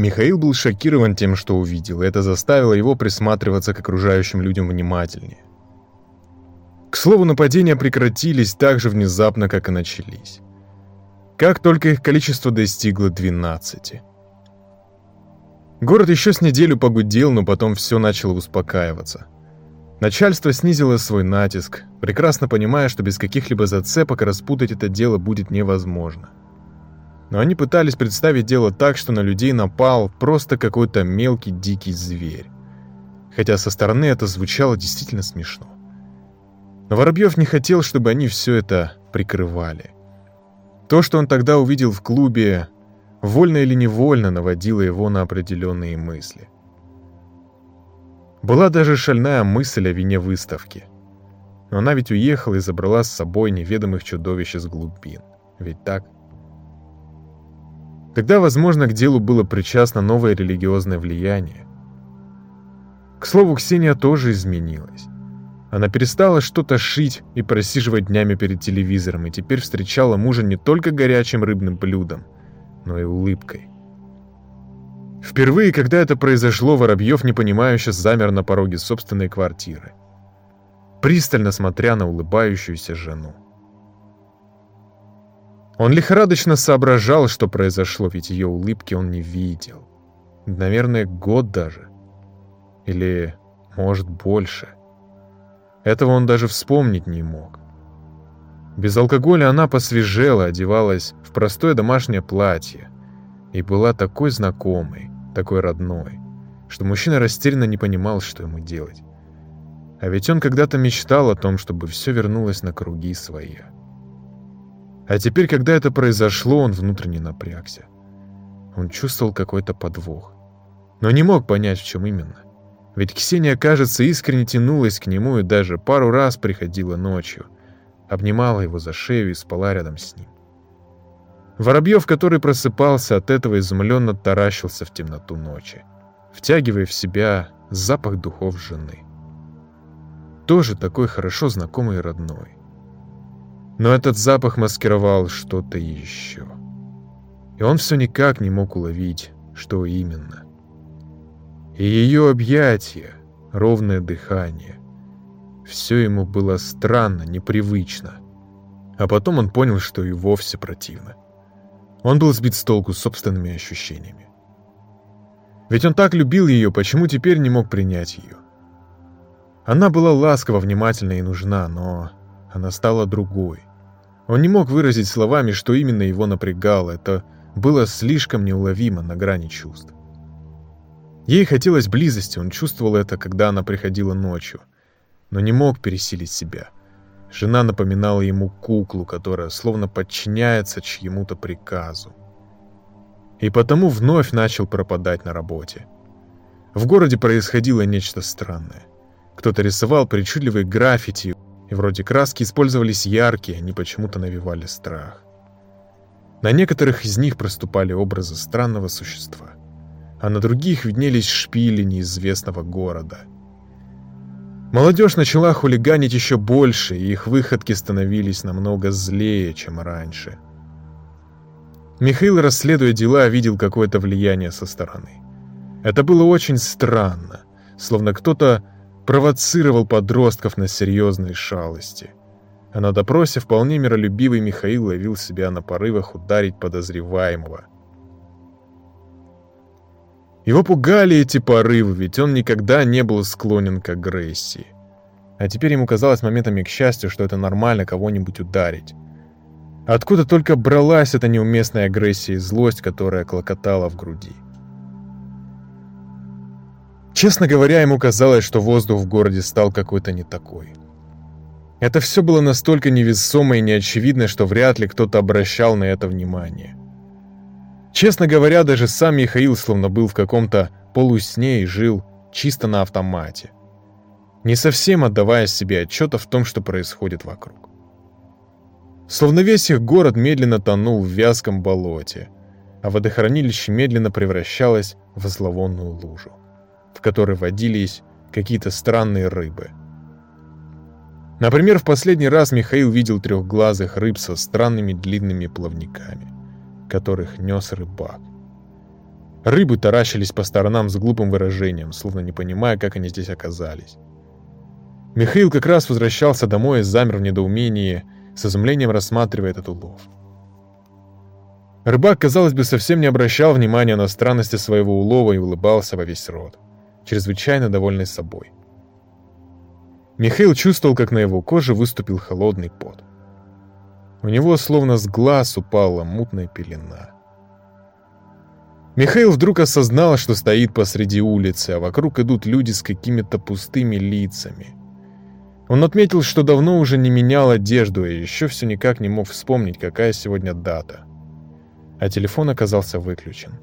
Михаил был шокирован тем, что увидел, и это заставило его присматриваться к окружающим людям внимательнее. К слову, нападения прекратились так же внезапно, как и начались. Как только их количество достигло 12. Город еще с неделю погудел, но потом все начало успокаиваться. Начальство снизило свой натиск, прекрасно понимая, что без каких-либо зацепок распутать это дело будет невозможно но они пытались представить дело так, что на людей напал просто какой-то мелкий дикий зверь. Хотя со стороны это звучало действительно смешно. Но Воробьев не хотел, чтобы они все это прикрывали. То, что он тогда увидел в клубе, вольно или невольно наводило его на определенные мысли. Была даже шальная мысль о вине выставки. Но она ведь уехала и забрала с собой неведомых чудовищ из глубин. Ведь так? Тогда, возможно, к делу было причастно новое религиозное влияние. К слову, Ксения тоже изменилась. Она перестала что-то шить и просиживать днями перед телевизором, и теперь встречала мужа не только горячим рыбным блюдом, но и улыбкой. Впервые, когда это произошло, Воробьев непонимающе замер на пороге собственной квартиры, пристально смотря на улыбающуюся жену. Он лихорадочно соображал, что произошло, ведь ее улыбки он не видел. Наверное, год даже. Или, может, больше. Этого он даже вспомнить не мог. Без алкоголя она посвежела, одевалась в простое домашнее платье и была такой знакомой, такой родной, что мужчина растерянно не понимал, что ему делать. А ведь он когда-то мечтал о том, чтобы все вернулось на круги своя. А теперь, когда это произошло, он внутренне напрягся. Он чувствовал какой-то подвох. Но не мог понять, в чем именно. Ведь Ксения, кажется, искренне тянулась к нему и даже пару раз приходила ночью. Обнимала его за шею и спала рядом с ним. Воробьев, который просыпался от этого, изумленно таращился в темноту ночи, втягивая в себя запах духов жены. Тоже такой хорошо знакомый и родной. Но этот запах маскировал что-то еще. И он все никак не мог уловить, что именно. И ее объятия, ровное дыхание. Все ему было странно, непривычно. А потом он понял, что и вовсе противно. Он был сбит с толку собственными ощущениями. Ведь он так любил ее, почему теперь не мог принять ее? Она была ласкова, внимательна и нужна, но она стала другой. Он не мог выразить словами, что именно его напрягало, это было слишком неуловимо на грани чувств. Ей хотелось близости, он чувствовал это, когда она приходила ночью, но не мог пересилить себя. Жена напоминала ему куклу, которая словно подчиняется чьему-то приказу. И потому вновь начал пропадать на работе. В городе происходило нечто странное. Кто-то рисовал причудливые граффити, и вроде краски использовались яркие, они почему-то навевали страх. На некоторых из них проступали образы странного существа, а на других виднелись шпили неизвестного города. Молодежь начала хулиганить еще больше, и их выходки становились намного злее, чем раньше. Михаил, расследуя дела, видел какое-то влияние со стороны. Это было очень странно, словно кто-то провоцировал подростков на серьезные шалости. А на допросе вполне миролюбивый Михаил ловил себя на порывах ударить подозреваемого. Его пугали эти порывы, ведь он никогда не был склонен к агрессии. А теперь ему казалось моментами к счастью, что это нормально кого-нибудь ударить. Откуда только бралась эта неуместная агрессия и злость, которая клокотала в груди. Честно говоря, ему казалось, что воздух в городе стал какой-то не такой. Это все было настолько невесомо и неочевидно, что вряд ли кто-то обращал на это внимание. Честно говоря, даже сам Михаил словно был в каком-то полусне и жил чисто на автомате, не совсем отдавая себе отчета в том, что происходит вокруг. Словно весь их город медленно тонул в вязком болоте, а водохранилище медленно превращалось в зловонную лужу в которой водились какие-то странные рыбы. Например, в последний раз Михаил видел трехглазых рыб со странными длинными плавниками, которых нес рыбак. Рыбы таращились по сторонам с глупым выражением, словно не понимая, как они здесь оказались. Михаил как раз возвращался домой и замер в недоумении, с изумлением рассматривая этот улов. Рыбак, казалось бы, совсем не обращал внимания на странности своего улова и улыбался во весь рот, чрезвычайно довольный собой. Михаил чувствовал, как на его коже выступил холодный пот. У него словно с глаз упала мутная пелена. Михаил вдруг осознал, что стоит посреди улицы, а вокруг идут люди с какими-то пустыми лицами. Он отметил, что давно уже не менял одежду, и еще все никак не мог вспомнить, какая сегодня дата. А телефон оказался выключен.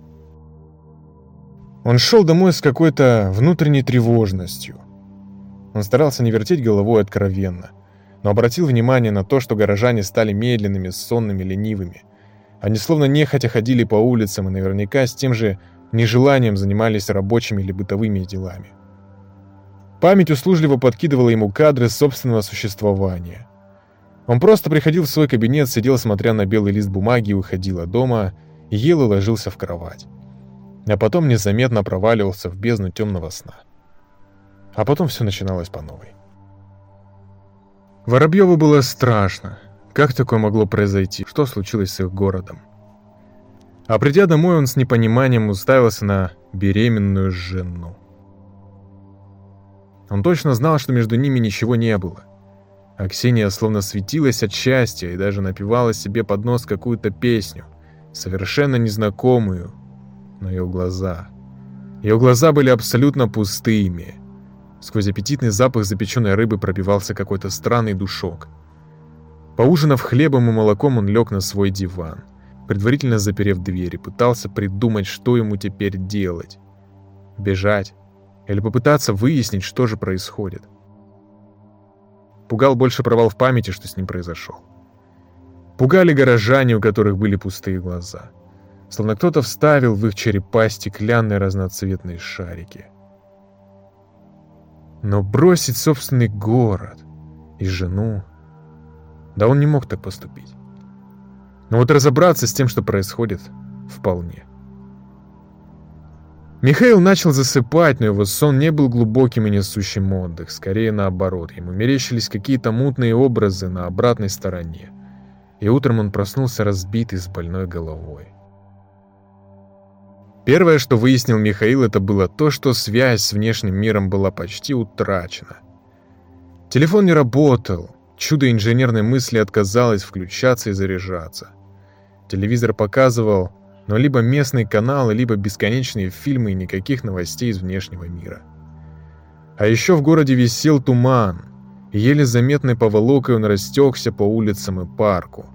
Он шел домой с какой-то внутренней тревожностью. Он старался не вертеть головой откровенно, но обратил внимание на то, что горожане стали медленными, сонными, ленивыми. Они словно нехотя ходили по улицам и наверняка с тем же нежеланием занимались рабочими или бытовыми делами. Память услужливо подкидывала ему кадры собственного существования. Он просто приходил в свой кабинет, сидел, смотря на белый лист бумаги, уходил от дома, ел и ложился в кровать. А потом незаметно проваливался в бездну темного сна. А потом все начиналось по новой. Воробьеву было страшно. Как такое могло произойти? Что случилось с их городом? А придя домой, он с непониманием уставился на беременную жену. Он точно знал, что между ними ничего не было. А Ксения словно светилась от счастья и даже напевала себе под нос какую-то песню, совершенно незнакомую, но ее глаза... Ее глаза были абсолютно пустыми. Сквозь аппетитный запах запеченной рыбы пробивался какой-то странный душок. Поужинав хлебом и молоком, он лег на свой диван, предварительно заперев дверь пытался придумать, что ему теперь делать. Бежать? Или попытаться выяснить, что же происходит? Пугал больше провал в памяти, что с ним произошел. Пугали горожане, у которых были пустые глаза. Словно кто-то вставил в их черепа стеклянные разноцветные шарики. Но бросить собственный город и жену да он не мог так поступить. Но вот разобраться с тем, что происходит, вполне. Михаил начал засыпать, но его сон не был глубоким и несущим отдых, скорее наоборот. Ему мерещились какие-то мутные образы на обратной стороне. И утром он проснулся разбитый с больной головой. Первое, что выяснил Михаил, это было то, что связь с внешним миром была почти утрачена. Телефон не работал, Чудо инженерной мысли отказалось включаться и заряжаться. Телевизор показывал, но либо местные каналы, либо бесконечные фильмы и никаких новостей из внешнего мира. А еще в городе висел туман, и еле заметной поволокой он растекся по улицам и парку.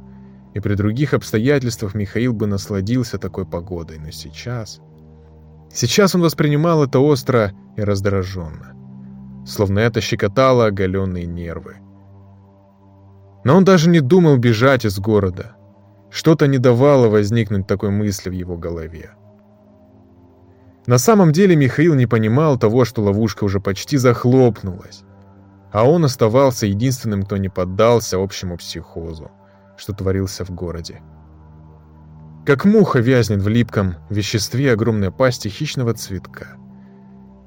И при других обстоятельствах Михаил бы насладился такой погодой, но сейчас... Сейчас он воспринимал это остро и раздраженно. Словно это щекотало оголенные нервы. Но он даже не думал бежать из города. Что-то не давало возникнуть такой мысли в его голове. На самом деле Михаил не понимал того, что ловушка уже почти захлопнулась, а он оставался единственным, кто не поддался общему психозу, что творился в городе. Как муха вязнет в липком веществе огромной пасти хищного цветка,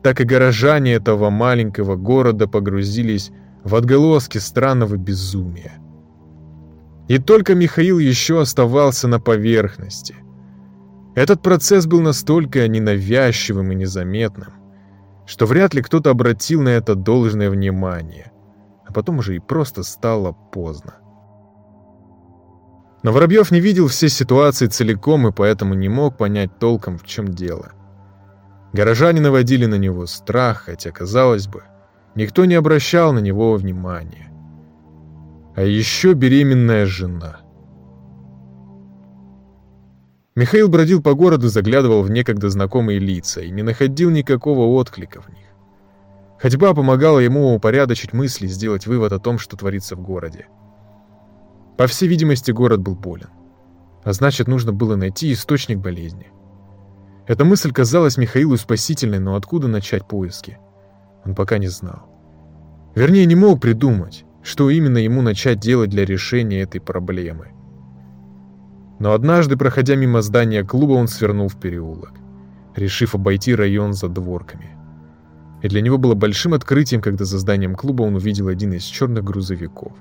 так и горожане этого маленького города погрузились в отголоски странного безумия. И только Михаил еще оставался на поверхности. Этот процесс был настолько ненавязчивым и незаметным, что вряд ли кто-то обратил на это должное внимание, а потом уже и просто стало поздно. Но Воробьев не видел все ситуации целиком и поэтому не мог понять толком, в чем дело. Горожане наводили на него страх, хотя, казалось бы, никто не обращал на него внимания. А еще беременная жена. Михаил бродил по городу, заглядывал в некогда знакомые лица и не находил никакого отклика в них. Ходьба помогала ему упорядочить мысли, сделать вывод о том, что творится в городе. По всей видимости, город был болен. А значит, нужно было найти источник болезни. Эта мысль казалась Михаилу спасительной, но откуда начать поиски? Он пока не знал. Вернее, не мог придумать что именно ему начать делать для решения этой проблемы. Но однажды, проходя мимо здания клуба, он свернул в переулок. решив обойти район за дворками. И для него было большим открытием, когда за зданием клуба он увидел один из черных грузовиков.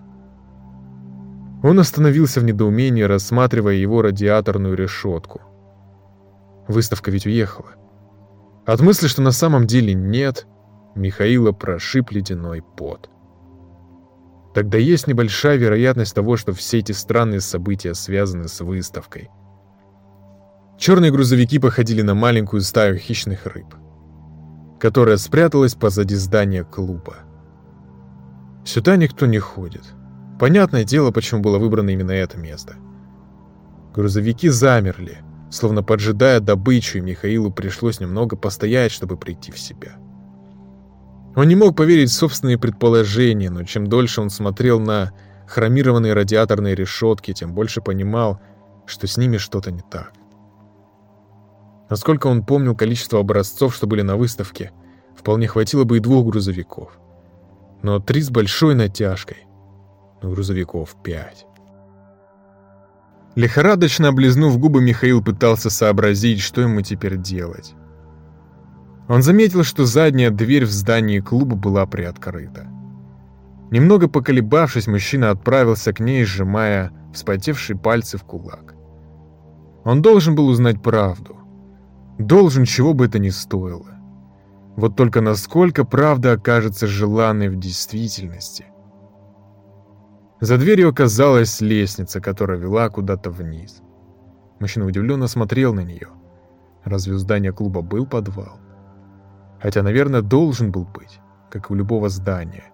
Он остановился в недоумении, рассматривая его радиаторную решетку. Выставка ведь уехала. От мысли, что на самом деле нет, Михаила прошиб ледяной пот. Тогда есть небольшая вероятность того, что все эти странные события связаны с выставкой. Черные грузовики походили на маленькую стаю хищных рыб, которая спряталась позади здания клуба. Сюда никто не ходит. Понятное дело, почему было выбрано именно это место. Грузовики замерли, словно поджидая добычу, и Михаилу пришлось немного постоять, чтобы прийти в себя. Он не мог поверить в собственные предположения, но чем дольше он смотрел на хромированные радиаторные решетки, тем больше понимал, что с ними что-то не так. Насколько он помнил количество образцов, что были на выставке, вполне хватило бы и двух грузовиков. Но три с большой натяжкой. Грузовиков пять. Лихорадочно облизнув губы, Михаил пытался сообразить, что ему теперь делать. Он заметил, что задняя дверь в здании клуба была приоткрыта. Немного поколебавшись, мужчина отправился к ней, сжимая вспотевшие пальцы в кулак. Он должен был узнать правду. Должен, чего бы это ни стоило. Вот только насколько правда окажется желанной в действительности. За дверью оказалась лестница, которая вела куда-то вниз. Мужчина удивленно смотрел на нее. Разве у здания клуба был подвал? хотя, наверное, должен был быть, как у любого здания.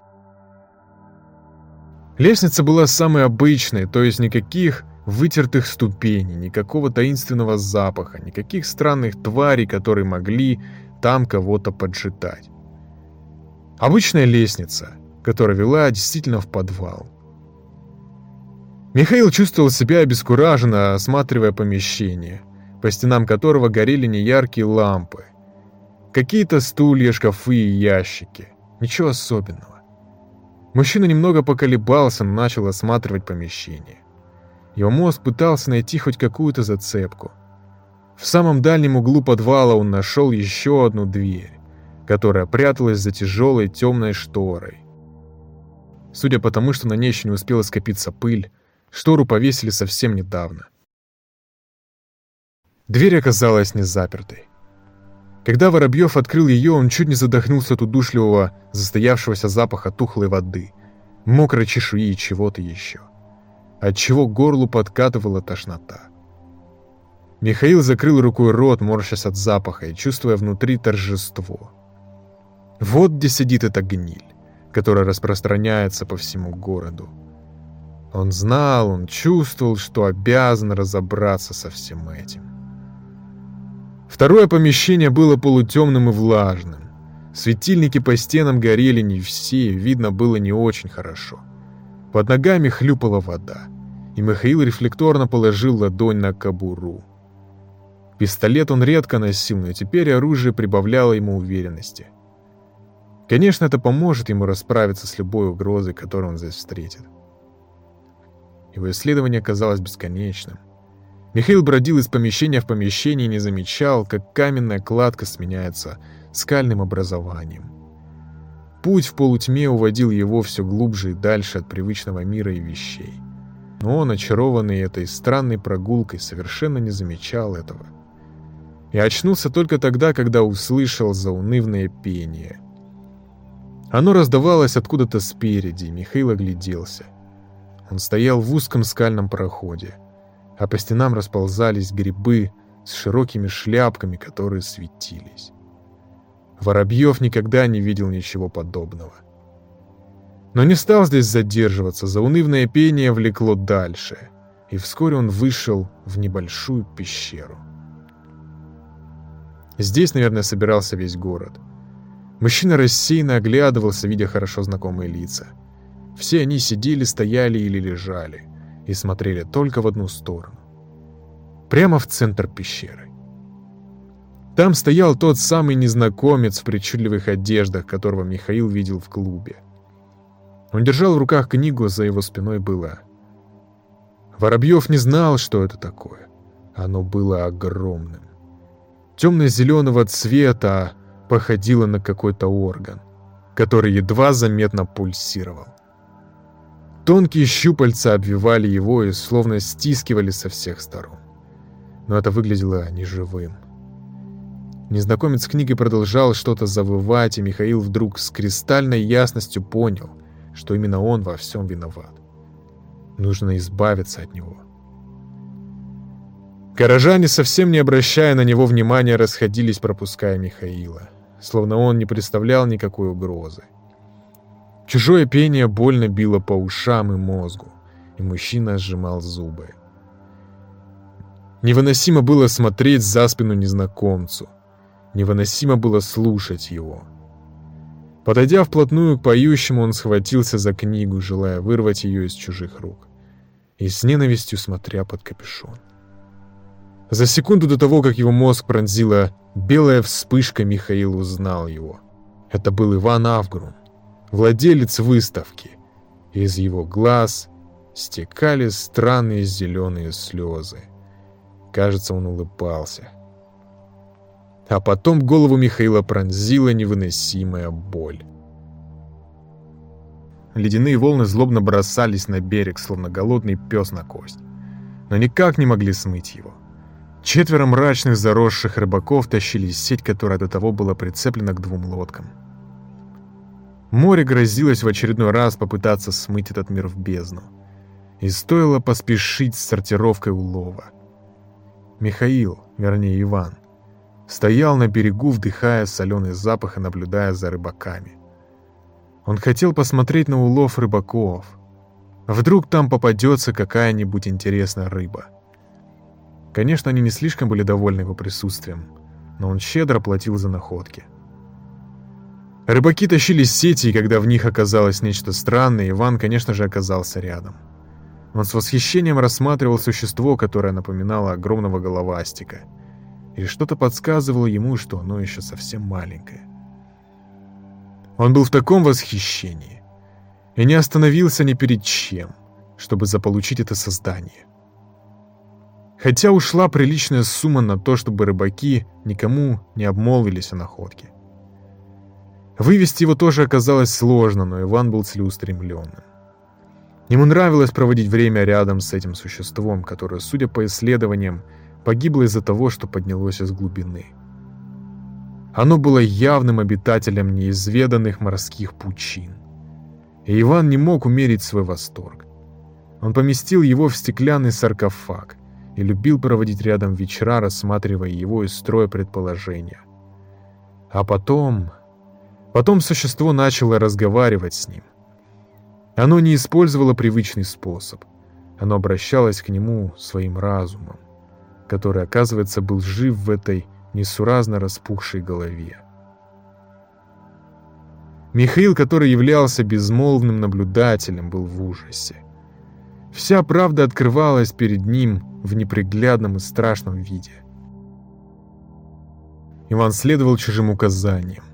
Лестница была самой обычной, то есть никаких вытертых ступеней, никакого таинственного запаха, никаких странных тварей, которые могли там кого-то поджидать. Обычная лестница, которая вела действительно в подвал. Михаил чувствовал себя обескураженно, осматривая помещение, по стенам которого горели неяркие лампы, Какие-то стулья, шкафы и ящики. Ничего особенного. Мужчина немного поколебался, но начал осматривать помещение. Его мозг пытался найти хоть какую-то зацепку. В самом дальнем углу подвала он нашел еще одну дверь, которая пряталась за тяжелой темной шторой. Судя по тому, что на ней еще не успела скопиться пыль, штору повесили совсем недавно. Дверь оказалась не запертой. Когда Воробьев открыл ее, он чуть не задохнулся от удушливого, застоявшегося запаха тухлой воды, мокрой чешуи и чего-то еще. Отчего горлу подкатывала тошнота. Михаил закрыл рукой рот, морщась от запаха и чувствуя внутри торжество. Вот где сидит эта гниль, которая распространяется по всему городу. Он знал, он чувствовал, что обязан разобраться со всем этим. Второе помещение было полутемным и влажным. Светильники по стенам горели не все, видно было не очень хорошо. Под ногами хлюпала вода, и Михаил рефлекторно положил ладонь на кобуру. Пистолет он редко носил, но теперь оружие прибавляло ему уверенности. Конечно, это поможет ему расправиться с любой угрозой, которую он здесь встретит. Его исследование казалось бесконечным. Михаил бродил из помещения в помещение и не замечал, как каменная кладка сменяется скальным образованием. Путь в полутьме уводил его все глубже и дальше от привычного мира и вещей. Но он, очарованный этой странной прогулкой, совершенно не замечал этого. И очнулся только тогда, когда услышал заунывное пение. Оно раздавалось откуда-то спереди, и Михаил огляделся. Он стоял в узком скальном проходе а по стенам расползались грибы с широкими шляпками, которые светились. Воробьев никогда не видел ничего подобного. Но не стал здесь задерживаться, заунывное пение влекло дальше, и вскоре он вышел в небольшую пещеру. Здесь, наверное, собирался весь город. Мужчина рассеянно оглядывался, видя хорошо знакомые лица. Все они сидели, стояли или лежали и смотрели только в одну сторону. Прямо в центр пещеры. Там стоял тот самый незнакомец в причудливых одеждах, которого Михаил видел в клубе. Он держал в руках книгу, за его спиной было... Воробьев не знал, что это такое. Оно было огромным. темно-зеленого цвета походила на какой-то орган, который едва заметно пульсировал. Тонкие щупальца обвивали его и словно стискивали со всех сторон. Но это выглядело неживым. Незнакомец книги продолжал что-то завывать, и Михаил вдруг с кристальной ясностью понял, что именно он во всем виноват. Нужно избавиться от него. Горожане, совсем не обращая на него внимания, расходились, пропуская Михаила, словно он не представлял никакой угрозы. Чужое пение больно било по ушам и мозгу, и мужчина сжимал зубы. Невыносимо было смотреть за спину незнакомцу. Невыносимо было слушать его. Подойдя вплотную к поющему, он схватился за книгу, желая вырвать ее из чужих рук, и с ненавистью смотря под капюшон. За секунду до того, как его мозг пронзила белая вспышка, Михаил узнал его. Это был Иван Авгрун, владелец выставки. Из его глаз стекали странные зеленые слезы. Кажется, он улыбался. А потом голову Михаила пронзила невыносимая боль. Ледяные волны злобно бросались на берег, словно голодный пес на кость. Но никак не могли смыть его. Четверо мрачных заросших рыбаков тащили сеть, которая до того была прицеплена к двум лодкам. Море грозилось в очередной раз попытаться смыть этот мир в бездну. И стоило поспешить с сортировкой улова. Михаил, вернее Иван, стоял на берегу, вдыхая соленый запах и наблюдая за рыбаками. Он хотел посмотреть на улов рыбаков. Вдруг там попадется какая-нибудь интересная рыба. Конечно, они не слишком были довольны его присутствием, но он щедро платил за находки. Рыбаки тащили сети, и когда в них оказалось нечто странное, Иван, конечно же, оказался рядом. Он с восхищением рассматривал существо, которое напоминало огромного головастика, и что-то подсказывало ему, что оно еще совсем маленькое. Он был в таком восхищении и не остановился ни перед чем, чтобы заполучить это создание. Хотя ушла приличная сумма на то, чтобы рыбаки никому не обмолвились о находке. Вывести его тоже оказалось сложно, но Иван был целеустремленным. Ему нравилось проводить время рядом с этим существом, которое, судя по исследованиям, погибло из-за того, что поднялось из глубины. Оно было явным обитателем неизведанных морских пучин. И Иван не мог умерить свой восторг. Он поместил его в стеклянный саркофаг, и любил проводить рядом вечера, рассматривая его и строя предположения. А потом... Потом существо начало разговаривать с ним. Оно не использовало привычный способ. Оно обращалось к нему своим разумом, который, оказывается, был жив в этой несуразно распухшей голове. Михаил, который являлся безмолвным наблюдателем, был в ужасе. Вся правда открывалась перед ним в неприглядном и страшном виде. Иван следовал чужим указаниям.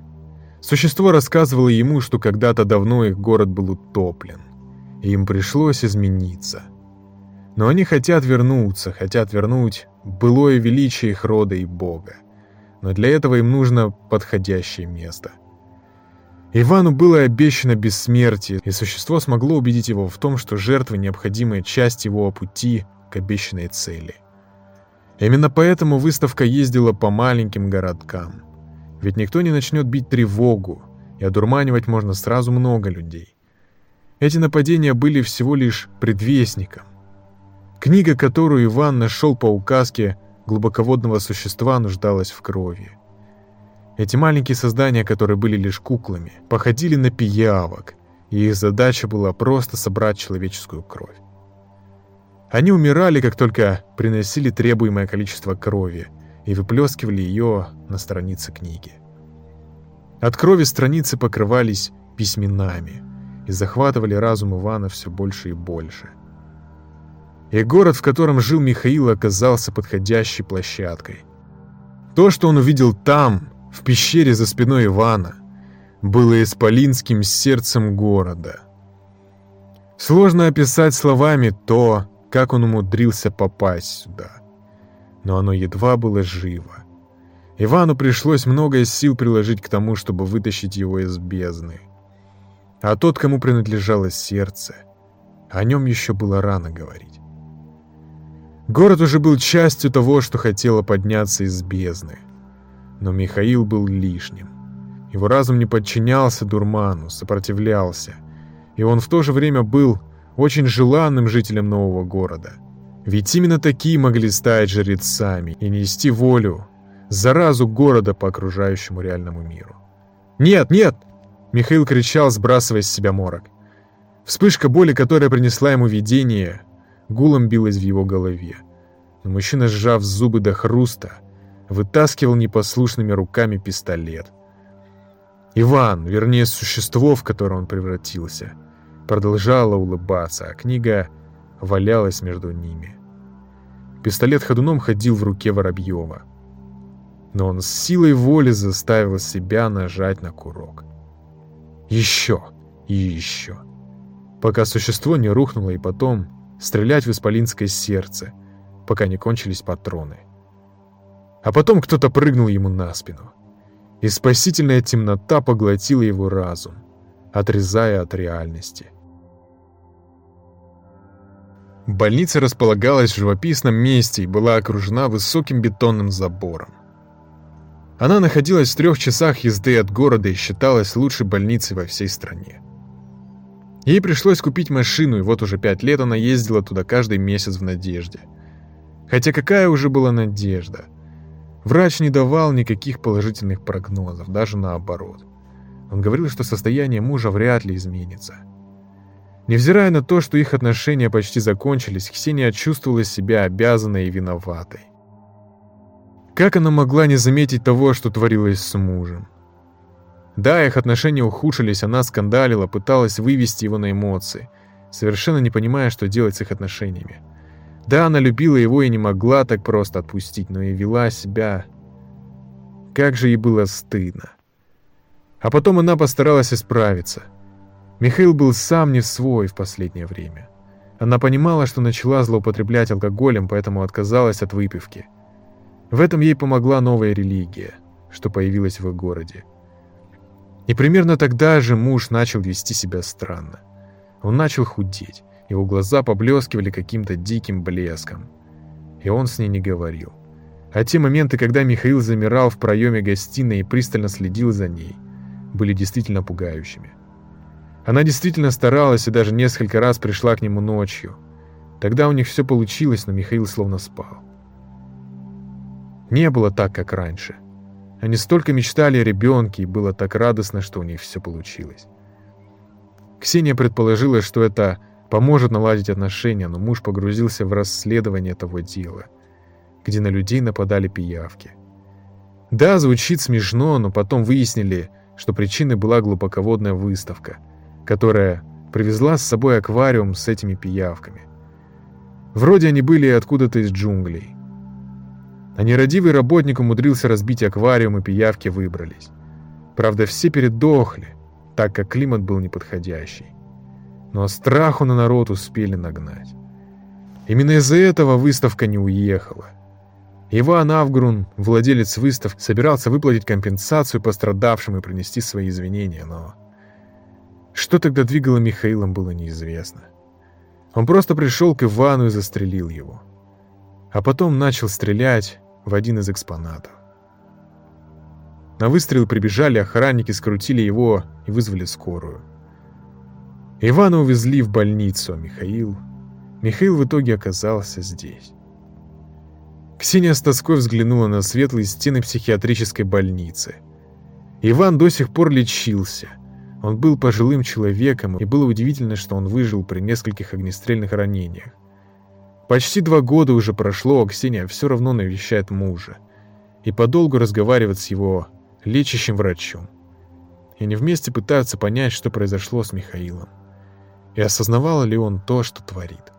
Существо рассказывало ему, что когда-то давно их город был утоплен, и им пришлось измениться. Но они хотят вернуться, хотят вернуть былое величие их рода и бога. Но для этого им нужно подходящее место — Ивану было обещано бессмертие, и существо смогло убедить его в том, что жертва — необходимая часть его пути к обещанной цели. Именно поэтому выставка ездила по маленьким городкам. Ведь никто не начнет бить тревогу, и одурманивать можно сразу много людей. Эти нападения были всего лишь предвестником. Книга, которую Иван нашел по указке глубоководного существа, нуждалась в крови. Эти маленькие создания, которые были лишь куклами, походили на пиявок, и их задача была просто собрать человеческую кровь. Они умирали, как только приносили требуемое количество крови и выплескивали ее на страницы книги. От крови страницы покрывались письменами и захватывали разум Ивана все больше и больше. И город, в котором жил Михаил, оказался подходящей площадкой. То, что он увидел там, в пещере за спиной Ивана было исполинским сердцем города. Сложно описать словами то, как он умудрился попасть сюда. Но оно едва было живо. Ивану пришлось много сил приложить к тому, чтобы вытащить его из бездны. А тот, кому принадлежало сердце, о нем еще было рано говорить. Город уже был частью того, что хотело подняться из бездны. Но Михаил был лишним. Его разум не подчинялся дурману, сопротивлялся. И он в то же время был очень желанным жителем нового города. Ведь именно такие могли стать жрецами и нести волю, заразу города по окружающему реальному миру. «Нет, нет!» — Михаил кричал, сбрасывая с себя морок. Вспышка боли, которая принесла ему видение, гулом билась в его голове. Но мужчина, сжав зубы до хруста, вытаскивал непослушными руками пистолет. Иван, вернее, существо, в которое он превратился, продолжало улыбаться, а книга валялась между ними. Пистолет ходуном ходил в руке Воробьева. Но он с силой воли заставил себя нажать на курок. Еще и еще пока существо не рухнуло и потом стрелять в исполинское сердце, пока не кончились патроны. А потом кто-то прыгнул ему на спину, и спасительная темнота поглотила его разум, отрезая от реальности. Больница располагалась в живописном месте и была окружена высоким бетонным забором. Она находилась в трех часах езды от города и считалась лучшей больницей во всей стране. Ей пришлось купить машину, и вот уже пять лет она ездила туда каждый месяц в надежде. Хотя какая уже была надежда? Врач не давал никаких положительных прогнозов, даже наоборот. Он говорил, что состояние мужа вряд ли изменится. Невзирая на то, что их отношения почти закончились, Ксения чувствовала себя обязанной и виноватой. Как она могла не заметить того, что творилось с мужем? Да, их отношения ухудшились, она скандалила, пыталась вывести его на эмоции, совершенно не понимая, что делать с их отношениями. Да, она любила его и не могла так просто отпустить, но и вела себя... Как же ей было стыдно. А потом она постаралась исправиться. Михаил был сам не свой в последнее время. Она понимала, что начала злоупотреблять алкоголем, поэтому отказалась от выпивки. В этом ей помогла новая религия, что появилась в их городе. И примерно тогда же муж начал вести себя странно. Он начал худеть, его глаза поблескивали каким-то диким блеском. И он с ней не говорил. А те моменты, когда Михаил замирал в проеме гостиной и пристально следил за ней, были действительно пугающими. Она действительно старалась и даже несколько раз пришла к нему ночью. Тогда у них все получилось, но Михаил словно спал. Не было так, как раньше. Они столько мечтали о ребенке, и было так радостно, что у них все получилось. Ксения предположила, что это поможет наладить отношения, но муж погрузился в расследование того дела, где на людей нападали пиявки. Да, звучит смешно, но потом выяснили, что причиной была глубоководная выставка, которая привезла с собой аквариум с этими пиявками. Вроде они были откуда-то из джунглей. А нерадивый работник умудрился разбить аквариум, и пиявки выбрались. Правда, все передохли, так как климат был неподходящий. Но страху на народ успели нагнать. Именно из-за этого выставка не уехала. Иван Авгрун, владелец выставки, собирался выплатить компенсацию пострадавшим и принести свои извинения, но... Что тогда двигало Михаилом, было неизвестно. Он просто пришел к Ивану и застрелил его. А потом начал стрелять, в один из экспонатов. На выстрел прибежали охранники, скрутили его и вызвали скорую. Ивана увезли в больницу, а Михаил... Михаил в итоге оказался здесь. Ксения с тоской взглянула на светлые стены психиатрической больницы. Иван до сих пор лечился. Он был пожилым человеком, и было удивительно, что он выжил при нескольких огнестрельных ранениях. Почти два года уже прошло, а Ксения все равно навещает мужа и подолгу разговаривает с его лечащим врачом. И они вместе пытаются понять, что произошло с Михаилом. И осознавал ли он то, что творит.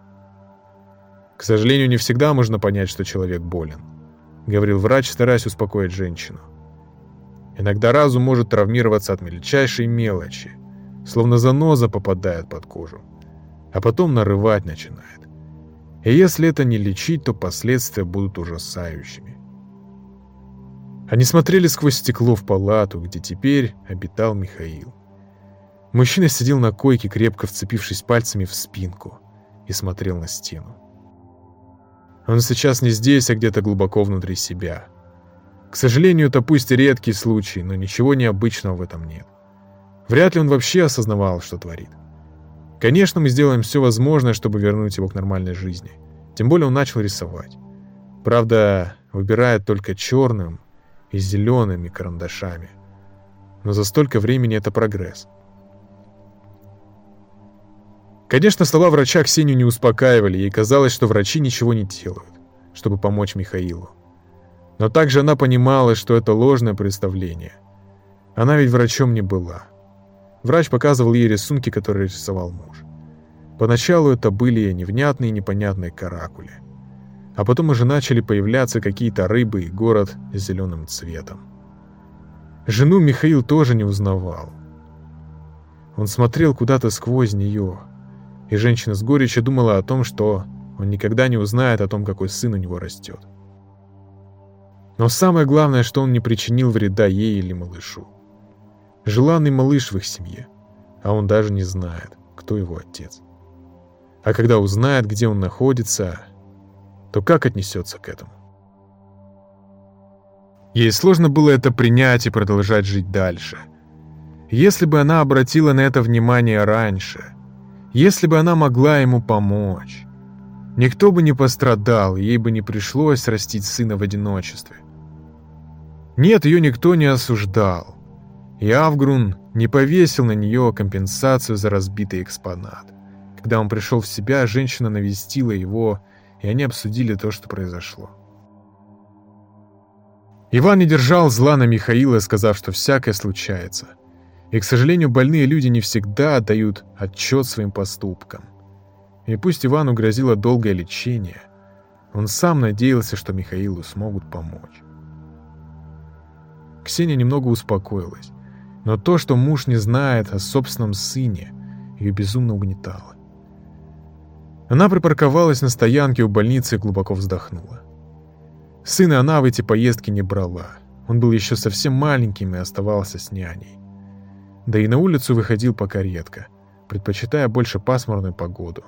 «К сожалению, не всегда можно понять, что человек болен», — говорил врач, стараясь успокоить женщину. «Иногда разум может травмироваться от мельчайшей мелочи, словно заноза попадает под кожу, а потом нарывать начинает. И если это не лечить, то последствия будут ужасающими. Они смотрели сквозь стекло в палату, где теперь обитал Михаил. Мужчина сидел на койке, крепко вцепившись пальцами в спинку, и смотрел на стену. Он сейчас не здесь, а где-то глубоко внутри себя. К сожалению, это пусть и редкий случай, но ничего необычного в этом нет. Вряд ли он вообще осознавал, что творит. Конечно, мы сделаем все возможное, чтобы вернуть его к нормальной жизни. Тем более он начал рисовать. Правда, выбирает только черным и зелеными карандашами. Но за столько времени это прогресс. Конечно, слова врача Ксению не успокаивали, ей казалось, что врачи ничего не делают, чтобы помочь Михаилу. Но также она понимала, что это ложное представление. Она ведь врачом не была. Врач показывал ей рисунки, которые рисовал муж. Поначалу это были невнятные непонятные каракули. А потом уже начали появляться какие-то рыбы и город с зеленым цветом. Жену Михаил тоже не узнавал. Он смотрел куда-то сквозь нее, и женщина с горечью думала о том, что он никогда не узнает о том, какой сын у него растет. Но самое главное, что он не причинил вреда ей или малышу. Желанный малыш в их семье, а он даже не знает, кто его отец. А когда узнает, где он находится, то как отнесется к этому? Ей сложно было это принять и продолжать жить дальше. Если бы она обратила на это внимание раньше, если бы она могла ему помочь, никто бы не пострадал, ей бы не пришлось растить сына в одиночестве. Нет, ее никто не осуждал. И Авгрун не повесил на нее компенсацию за разбитый экспонат. Когда он пришел в себя, женщина навестила его, и они обсудили то, что произошло. Иван не держал зла на Михаила, сказав, что всякое случается. И, к сожалению, больные люди не всегда отдают отчет своим поступкам. И пусть Ивану грозило долгое лечение, он сам надеялся, что Михаилу смогут помочь. Ксения немного успокоилась. Но то, что муж не знает о собственном сыне, ее безумно угнетало. Она припарковалась на стоянке у больницы и глубоко вздохнула. Сына она в эти поездки не брала. Он был еще совсем маленьким и оставался с няней. Да и на улицу выходил пока редко, предпочитая больше пасмурную погоду.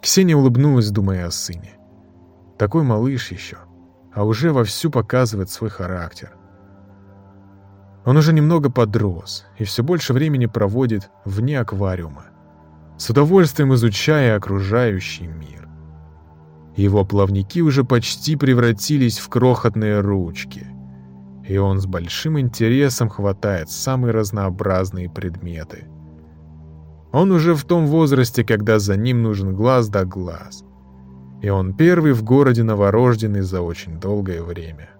Ксения улыбнулась, думая о сыне. Такой малыш еще, а уже вовсю показывает свой характер. Он уже немного подрос и все больше времени проводит вне аквариума, с удовольствием изучая окружающий мир. Его плавники уже почти превратились в крохотные ручки, и он с большим интересом хватает самые разнообразные предметы. Он уже в том возрасте, когда за ним нужен глаз да глаз, и он первый в городе новорожденный за очень долгое время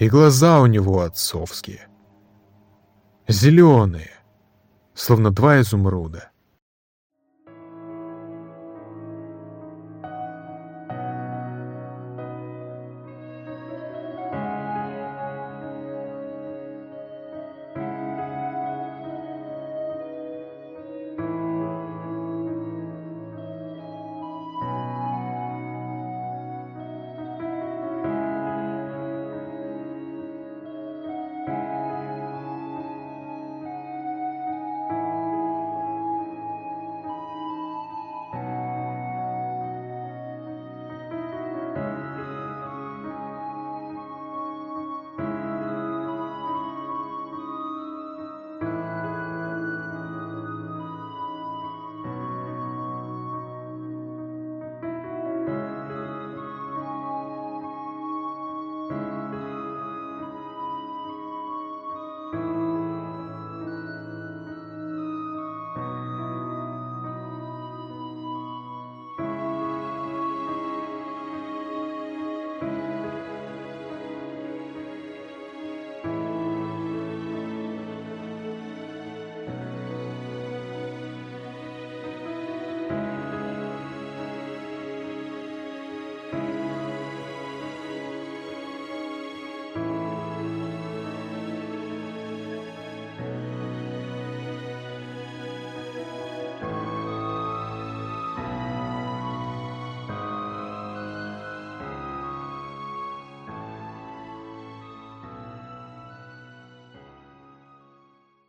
и глаза у него отцовские. Зеленые, словно два изумруда.